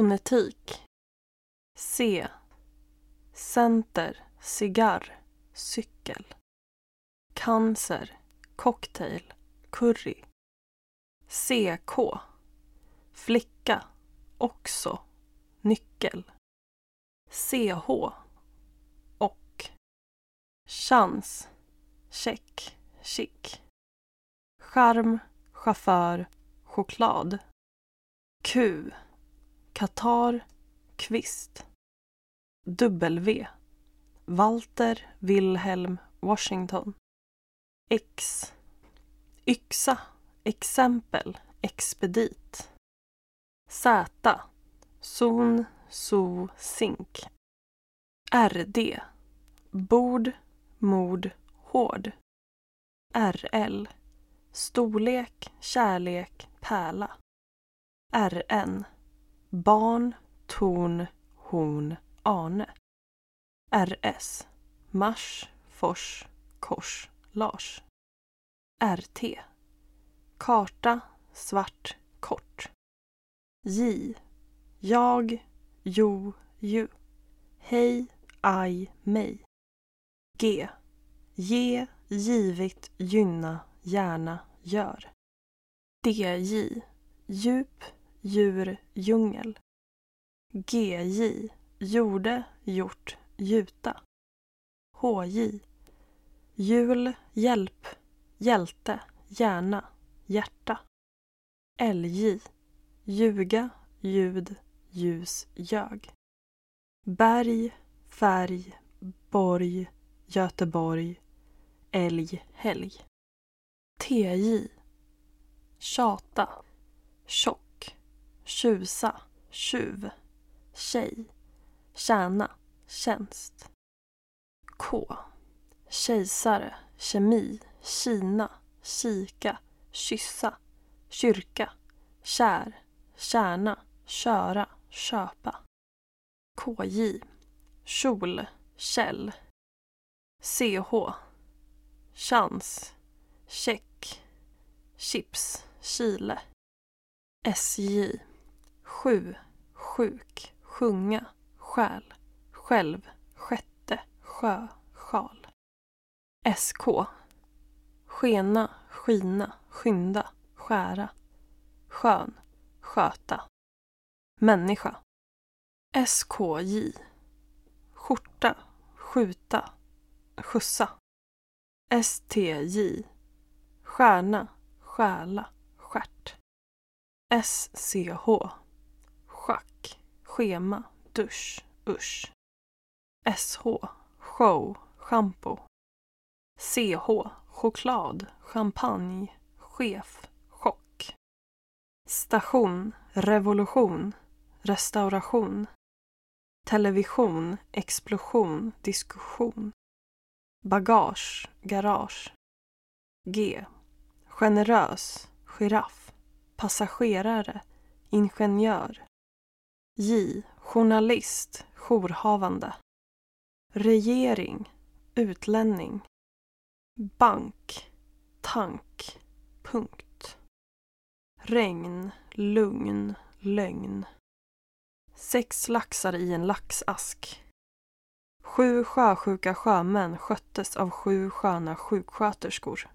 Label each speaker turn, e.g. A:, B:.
A: Fonetik. C. Center, cigarr, cykel. Cancer, cocktail, curry. CK. Flicka, också, nyckel. CH. Och. Chans, check, chic. Charm, chaufför, choklad. Q. Qatar, kvist. W. Walter Wilhelm Washington. X. Yxa, exempel, expedit. Z. Zon, zoo, zink. RD. Bord, mord, hård. RL. Storlek, kärlek, pärla. RN. Barn, torn, horn, Arne. RS. Mars, fors, kors, Lars. RT. Karta, svart, kort. J. Jag, jo, ju. Hej, aj, mig. G. Ge, givit, gynna, gärna, gör. DJ. Djup, djur, djungel. GJ. Gjorde, gjort, gjuta. HJ. Jul, hjälp, hjälte, hjärna, hjärta. LJ. Ljuga, ljud, ljus, ljög. Berg, färg, borg, Göteborg, älg, helg. TJ. Tjata, tjock, tjusa, tjuv, tjej, tjäna, tjänst. K. Kejsare, kemi, Kina, kika, kyssa, kyrka, kär, kärna, köra, köpa. KJ. Kjol, Kjell. CH. Chans, check, chips, Chile. SJ. Sju, sjuk, sjunga, själ, själv, sjätte, sjö, sjal. SK. Skena, skina, skynda, skära, skön, sköta. Människa. SKJ. Skjorta, skjuta, skjutsa. STJ. Stjärna, stjäla, stjärt. SCH. Schema, dusch, usch. SH. Show, shampoo. CH. Choklad, champagne, chef, chock. Station, revolution, restauration. Television, explosion, diskussion. Bagage, garage. G. Generös, giraff, passagerare, ingenjör. J. Journalist, jourhavande. Regering, utlänning. Bank, tank, punkt. Regn, lugn, lögn. Sex laxar i en laxask. Sju sjösjuka sjömän sköttes av sju sköna sjuksköterskor.